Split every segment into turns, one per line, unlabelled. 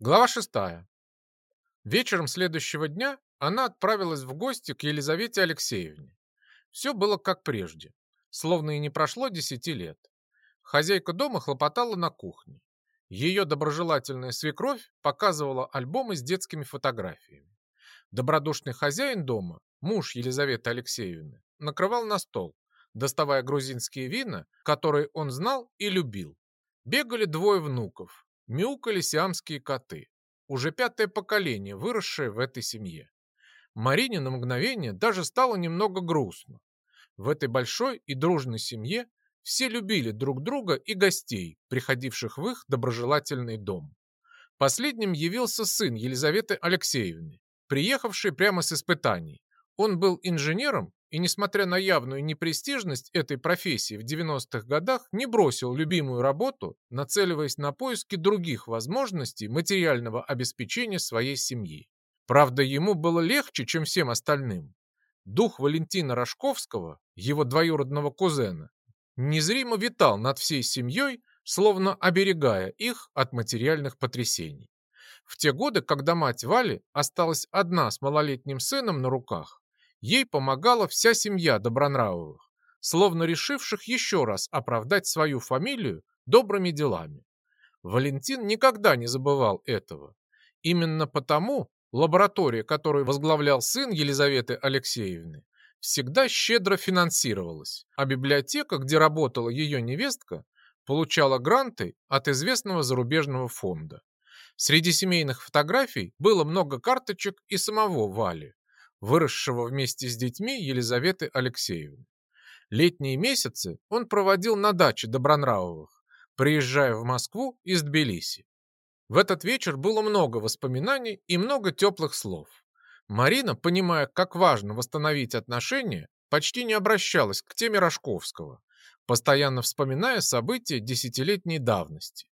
Глава шестая. Вечером следующего дня она отправилась в гости к Елизавете Алексеевне. Все было как прежде, словно и не прошло десяти лет. Хозяйка дома хлопотала на кухне. Ее доброжелательная свекровь показывала альбомы с детскими фотографиями. Добродушный хозяин дома, муж Елизаветы Алексеевны, накрывал на стол, доставая грузинские вина, которые он знал и любил. Бегали двое внуков, мяукали сиамские коты. Уже пятое поколение, выросшее в этой семье. Марине на мгновение даже стало немного грустно. В этой большой и дружной семье все любили друг друга и гостей, приходивших в их доброжелательный дом. Последним явился сын Елизаветы Алексеевны, приехавший прямо с испытаний. Он был инженером и, несмотря на явную непрестижность этой профессии в 90-х годах, не бросил любимую работу, нацеливаясь на поиски других возможностей материального обеспечения своей семьи. Правда, ему было легче, чем всем остальным. Дух Валентина Рожковского, его двоюродного кузена, незримо витал над всей семьей, словно оберегая их от материальных потрясений. В те годы, когда мать Вали осталась одна с малолетним сыном на руках, Ей помогала вся семья Добронравовых, словно решивших еще раз оправдать свою фамилию добрыми делами. Валентин никогда не забывал этого. Именно потому лаборатория, которую возглавлял сын Елизаветы Алексеевны, всегда щедро финансировалась, а библиотека, где работала ее невестка, получала гранты от известного зарубежного фонда. Среди семейных фотографий было много карточек и самого Вали выросшего вместе с детьми Елизаветы Алексеевны. Летние месяцы он проводил на даче Добронравовых, приезжая в Москву из Тбилиси. В этот вечер было много воспоминаний и много теплых слов. Марина, понимая, как важно восстановить отношения, почти не обращалась к теме Рожковского, постоянно вспоминая события десятилетней давности.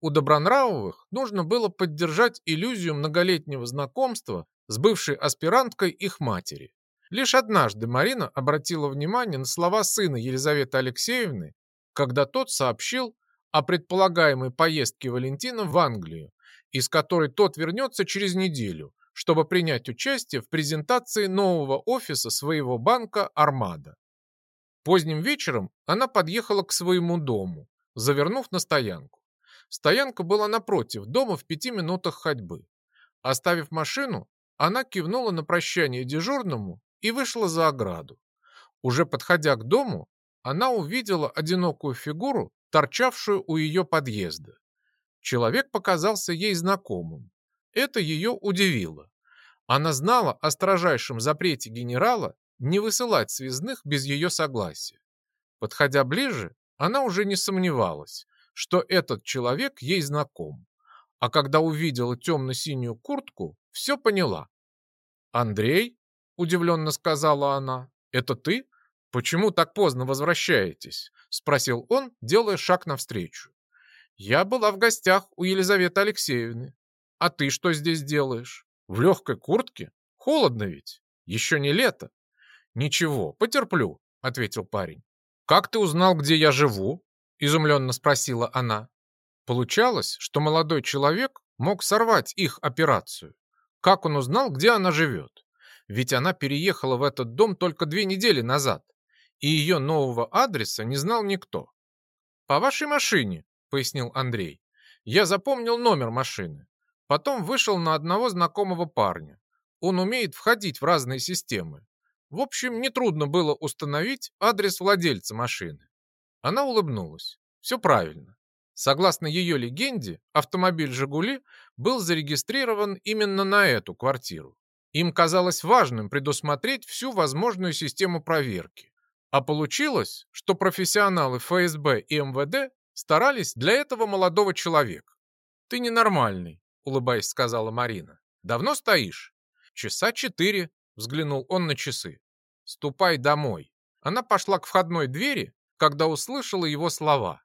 У Добронравовых нужно было поддержать иллюзию многолетнего знакомства с бывшей аспиранткой их матери. Лишь однажды Марина обратила внимание на слова сына Елизаветы Алексеевны, когда тот сообщил о предполагаемой поездке Валентина в Англию, из которой тот вернется через неделю, чтобы принять участие в презентации нового офиса своего банка «Армада». Поздним вечером она подъехала к своему дому, завернув на стоянку. Стоянка была напротив дома в пяти минутах ходьбы. Оставив машину, она кивнула на прощание дежурному и вышла за ограду. Уже подходя к дому, она увидела одинокую фигуру, торчавшую у ее подъезда. Человек показался ей знакомым. Это ее удивило. Она знала о строжайшем запрете генерала не высылать связных без ее согласия. Подходя ближе, она уже не сомневалась, что этот человек ей знаком. А когда увидела темно-синюю куртку, все поняла. «Андрей?» – удивленно сказала она. «Это ты? Почему так поздно возвращаетесь?» – спросил он, делая шаг навстречу. «Я была в гостях у Елизаветы Алексеевны. А ты что здесь делаешь? В легкой куртке? Холодно ведь. Еще не лето». «Ничего, потерплю», — ответил парень. «Как ты узнал, где я живу?» — изумленно спросила она. Получалось, что молодой человек мог сорвать их операцию. Как он узнал, где она живет? Ведь она переехала в этот дом только две недели назад, и ее нового адреса не знал никто. «По вашей машине», — пояснил Андрей. «Я запомнил номер машины. Потом вышел на одного знакомого парня. Он умеет входить в разные системы. В общем, нетрудно было установить адрес владельца машины». Она улыбнулась. «Все правильно. Согласно ее легенде, автомобиль «Жигули» был зарегистрирован именно на эту квартиру. Им казалось важным предусмотреть всю возможную систему проверки. А получилось, что профессионалы ФСБ и МВД старались для этого молодого человека. «Ты ненормальный», — улыбаясь, сказала Марина. «Давно стоишь?» «Часа четыре», — взглянул он на часы. «Ступай домой». Она пошла к входной двери, когда услышала его слова.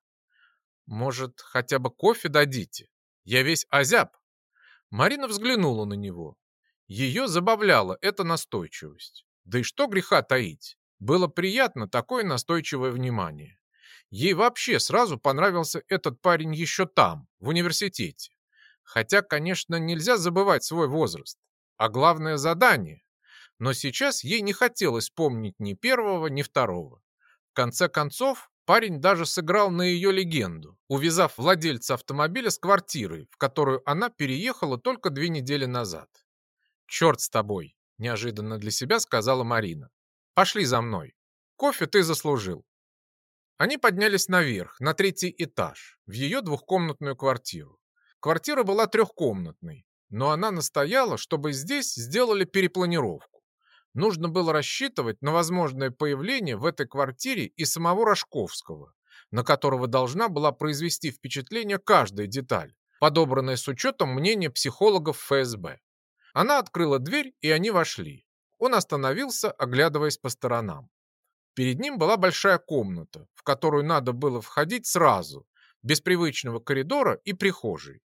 Может, хотя бы кофе дадите? Я весь озяб. Марина взглянула на него. Ее забавляла эта настойчивость. Да и что греха таить? Было приятно такое настойчивое внимание. Ей вообще сразу понравился этот парень еще там, в университете. Хотя, конечно, нельзя забывать свой возраст. А главное задание. Но сейчас ей не хотелось помнить ни первого, ни второго. В конце концов, парень даже сыграл на ее легенду, увязав владельца автомобиля с квартирой, в которую она переехала только две недели назад. «Черт с тобой!» – неожиданно для себя сказала Марина. «Пошли за мной. Кофе ты заслужил». Они поднялись наверх, на третий этаж, в ее двухкомнатную квартиру. Квартира была трехкомнатной, но она настояла, чтобы здесь сделали перепланировку. Нужно было рассчитывать на возможное появление в этой квартире и самого Рожковского, на которого должна была произвести впечатление каждая деталь, подобранная с учетом мнения психологов ФСБ. Она открыла дверь, и они вошли. Он остановился, оглядываясь по сторонам. Перед ним была большая комната, в которую надо было входить сразу, без привычного коридора и прихожей.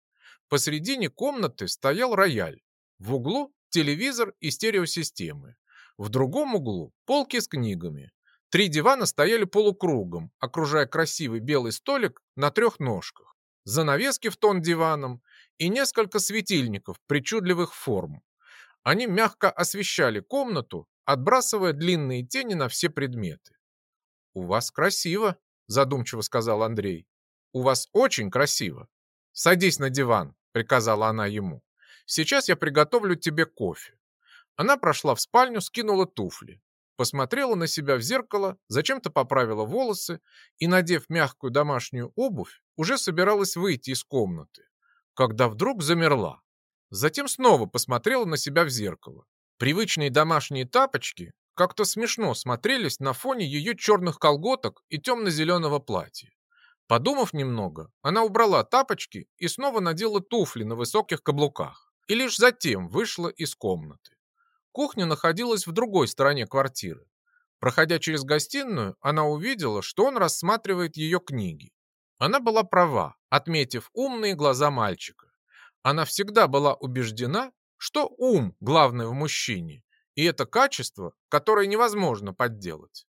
Посредине комнаты стоял рояль. В углу телевизор и стереосистемы. В другом углу полки с книгами. Три дивана стояли полукругом, окружая красивый белый столик на трех ножках. Занавески в тон диваном и несколько светильников причудливых форм. Они мягко освещали комнату, отбрасывая длинные тени на все предметы. «У вас красиво», — задумчиво сказал Андрей. «У вас очень красиво. Садись на диван», — приказала она ему. «Сейчас я приготовлю тебе кофе». Она прошла в спальню, скинула туфли, посмотрела на себя в зеркало, зачем-то поправила волосы и, надев мягкую домашнюю обувь, уже собиралась выйти из комнаты, когда вдруг замерла. Затем снова посмотрела на себя в зеркало. Привычные домашние тапочки как-то смешно смотрелись на фоне ее черных колготок и темно-зеленого платья. Подумав немного, она убрала тапочки и снова надела туфли на высоких каблуках. И лишь затем вышла из комнаты. Кухня находилась в другой стороне квартиры. Проходя через гостиную, она увидела, что он рассматривает ее книги. Она была права, отметив умные глаза мальчика. Она всегда была убеждена, что ум главное в мужчине, и это качество, которое невозможно подделать.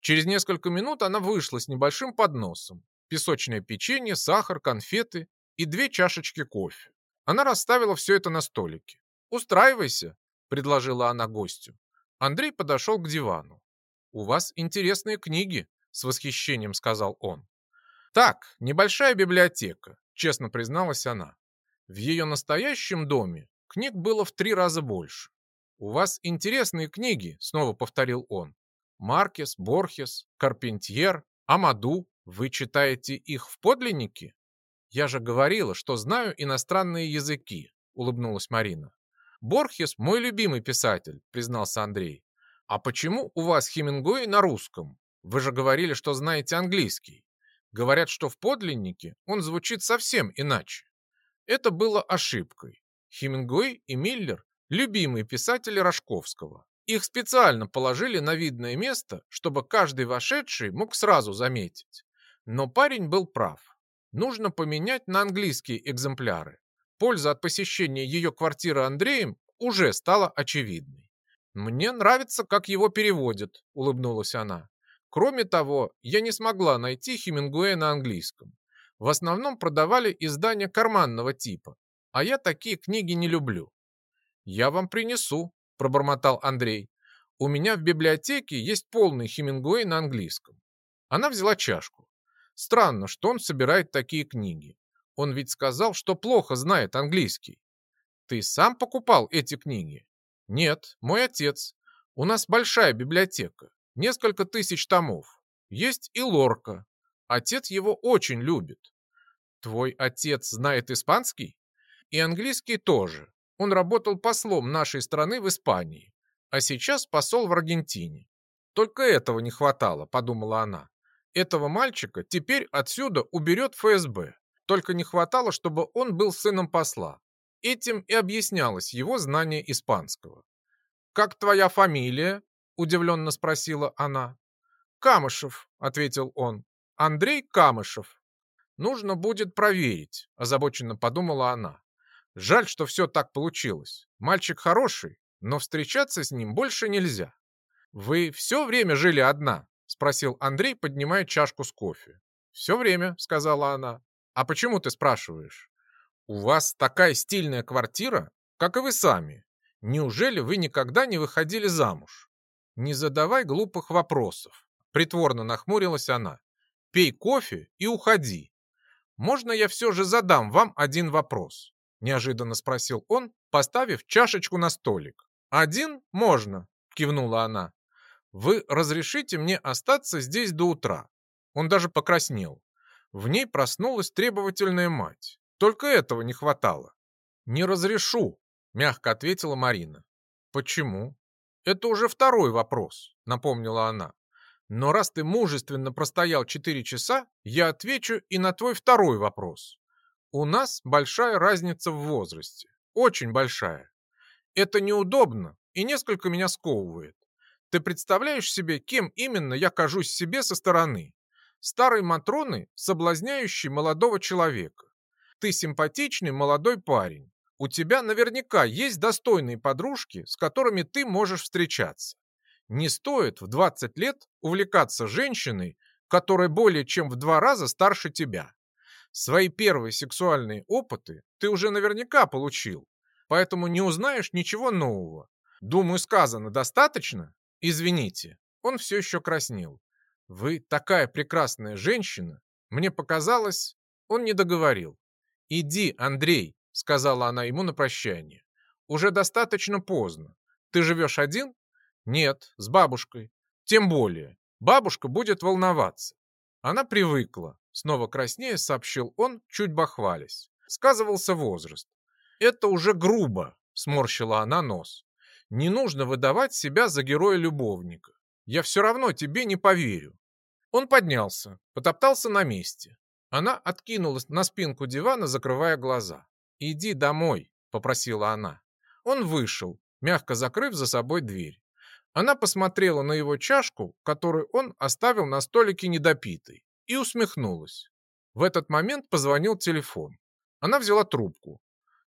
Через несколько минут она вышла с небольшим подносом. Песочное печенье, сахар, конфеты и две чашечки кофе. Она расставила все это на столике. «Устраивайся», — предложила она гостю. Андрей подошел к дивану. «У вас интересные книги», — с восхищением сказал он. «Так, небольшая библиотека», — честно призналась она. В ее настоящем доме книг было в три раза больше. «У вас интересные книги», — снова повторил он. «Маркес, Борхес, Карпентьер, Амаду. Вы читаете их в подлиннике?» «Я же говорила, что знаю иностранные языки», — улыбнулась Марина. «Борхес — мой любимый писатель», — признался Андрей. «А почему у вас Хемингуэй на русском? Вы же говорили, что знаете английский. Говорят, что в подлиннике он звучит совсем иначе». Это было ошибкой. Хемингуэй и Миллер – любимые писатели Рожковского. Их специально положили на видное место, чтобы каждый вошедший мог сразу заметить. Но парень был прав. Нужно поменять на английские экземпляры. Польза от посещения ее квартиры Андреем уже стала очевидной. «Мне нравится, как его переводят», — улыбнулась она. «Кроме того, я не смогла найти Хемингуэя на английском. В основном продавали издания карманного типа, а я такие книги не люблю. «Я вам принесу», – пробормотал Андрей. «У меня в библиотеке есть полный Хемингуэй на английском». Она взяла чашку. Странно, что он собирает такие книги. Он ведь сказал, что плохо знает английский. Ты сам покупал эти книги? Нет, мой отец. У нас большая библиотека, несколько тысяч томов. Есть и лорка, Отец его очень любит. Твой отец знает испанский? И английский тоже. Он работал послом нашей страны в Испании, а сейчас посол в Аргентине. Только этого не хватало, подумала она. Этого мальчика теперь отсюда уберет ФСБ. Только не хватало, чтобы он был сыном посла. Этим и объяснялось его знание испанского. «Как твоя фамилия?» – удивленно спросила она. «Камышев», – ответил он. Андрей Камышев. Нужно будет проверить, озабоченно подумала она. Жаль, что все так получилось. Мальчик хороший, но встречаться с ним больше нельзя. Вы все время жили одна? Спросил Андрей, поднимая чашку с кофе. Все время, сказала она. А почему ты спрашиваешь? У вас такая стильная квартира, как и вы сами. Неужели вы никогда не выходили замуж? Не задавай глупых вопросов. Притворно нахмурилась она. Пей кофе и уходи. Можно я все же задам вам один вопрос? Неожиданно спросил он, поставив чашечку на столик. «Один можно», — кивнула она. «Вы разрешите мне остаться здесь до утра?» Он даже покраснел. В ней проснулась требовательная мать. Только этого не хватало. «Не разрешу», — мягко ответила Марина. «Почему?» «Это уже второй вопрос», — напомнила она. «Но раз ты мужественно простоял четыре часа, я отвечу и на твой второй вопрос. У нас большая разница в возрасте. Очень большая. Это неудобно и несколько меня сковывает. Ты представляешь себе, кем именно я кажусь себе со стороны? Старой Матроны, соблазняющей молодого человека. Ты симпатичный молодой парень. У тебя наверняка есть достойные подружки, с которыми ты можешь встречаться. Не стоит в 20 лет увлекаться женщиной, которая более чем в два раза старше тебя. Свои первые сексуальные опыты ты уже наверняка получил, поэтому не узнаешь ничего нового. Думаю, сказано достаточно? Извините, он все еще краснел. Вы такая прекрасная женщина. Мне показалось, он не договорил. Иди, Андрей, сказала она ему на прощание. Уже достаточно поздно. Ты живешь один? Нет, с бабушкой. Тем более, бабушка будет волноваться. Она привыкла. Снова краснее сообщил он, чуть бахвались. Сказывался возраст. Это уже грубо, сморщила она нос. Не нужно выдавать себя за героя-любовника. Я все равно тебе не поверю. Он поднялся, потоптался на месте. Она откинулась на спинку дивана, закрывая глаза. «Иди домой», — попросила она. Он вышел, мягко закрыв за собой дверь. Она посмотрела на его чашку, которую он оставил на столике недопитой и усмехнулась. В этот момент позвонил телефон. Она взяла трубку.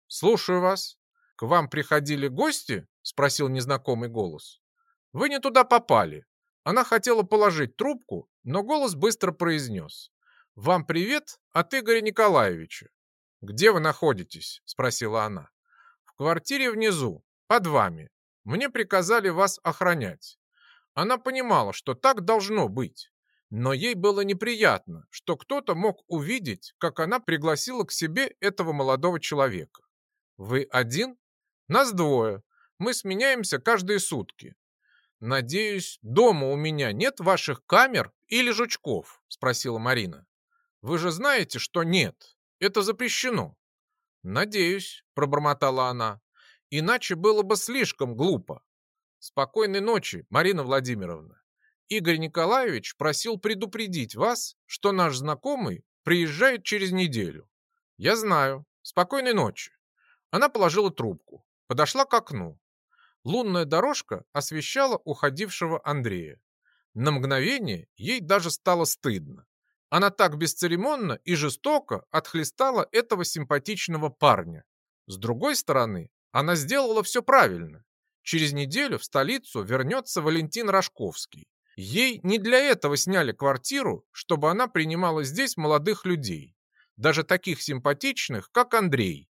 «Слушаю вас. К вам приходили гости?» – спросил незнакомый голос. «Вы не туда попали». Она хотела положить трубку, но голос быстро произнес. «Вам привет от Игоря Николаевича». «Где вы находитесь?» – спросила она. «В квартире внизу, под вами. Мне приказали вас охранять». Она понимала, что так должно быть. Но ей было неприятно, что кто-то мог увидеть, как она пригласила к себе этого молодого человека. «Вы один?» «Нас двое. Мы сменяемся каждые сутки». «Надеюсь, дома у меня нет ваших камер или жучков?» – спросила Марина. «Вы же знаете, что нет. Это запрещено». «Надеюсь», – пробормотала она. «Иначе было бы слишком глупо». «Спокойной ночи, Марина Владимировна». Игорь Николаевич просил предупредить вас, что наш знакомый приезжает через неделю. Я знаю. Спокойной ночи. Она положила трубку, подошла к окну. Лунная дорожка освещала уходившего Андрея. На мгновение ей даже стало стыдно. Она так бесцеремонно и жестоко отхлестала этого симпатичного парня. С другой стороны, она сделала все правильно. Через неделю в столицу вернется Валентин Рожковский. Ей не для этого сняли квартиру, чтобы она принимала здесь молодых людей, даже таких симпатичных, как Андрей.